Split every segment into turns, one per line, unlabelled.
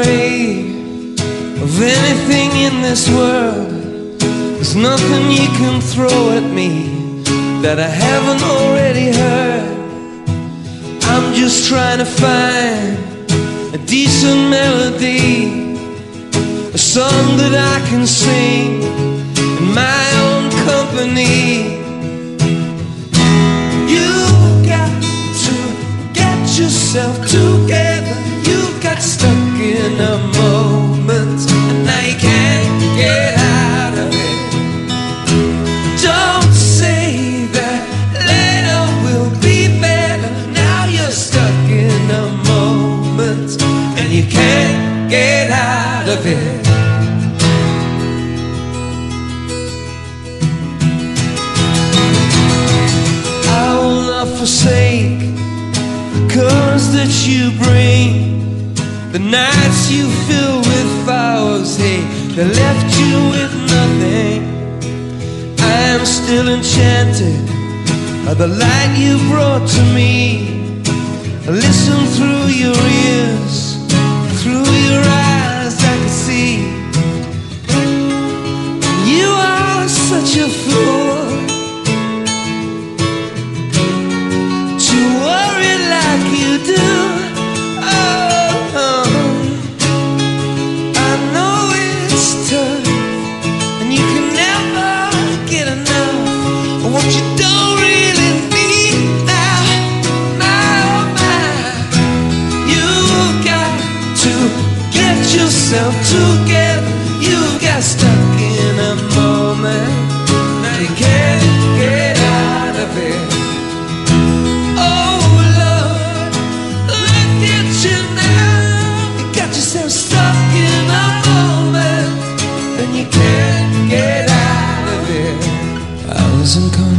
of anything in this world. There's nothing you can throw at me that I haven't already heard. I'm just trying to find a decent melody, a song that I can sing in my own company. Get out of it. I will not forsake the colors that you bring. The nights you fill with flowers, hey, they left you with nothing. I am still enchanted by the light you brought to me. Listen through your such a fool. to worry like you do. Oh, I know it's tough, and you can never get enough of what you don't really need now. Oh my, you got to get yourself together. You got stuck in a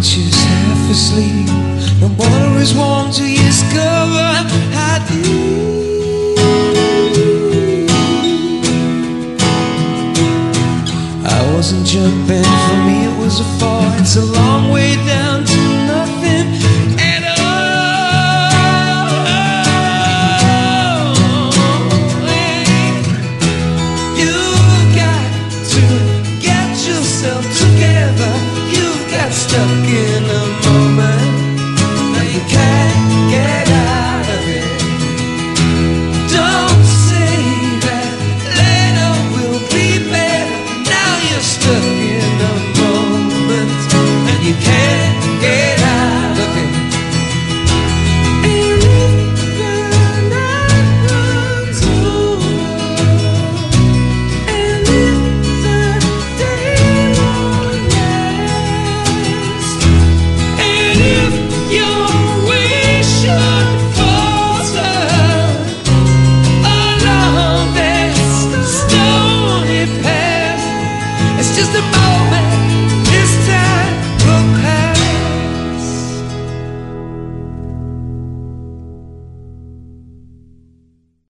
unconscious, half asleep. The water is warm to discover how deep. I wasn't jumping, for me it was a fall. It's a long way down